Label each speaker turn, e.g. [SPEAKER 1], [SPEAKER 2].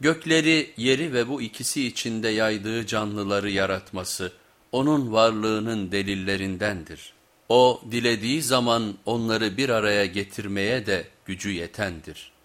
[SPEAKER 1] Gökleri, yeri ve bu ikisi içinde yaydığı canlıları yaratması, onun varlığının delillerindendir. O dilediği zaman onları bir araya getirmeye de gücü yetendir.''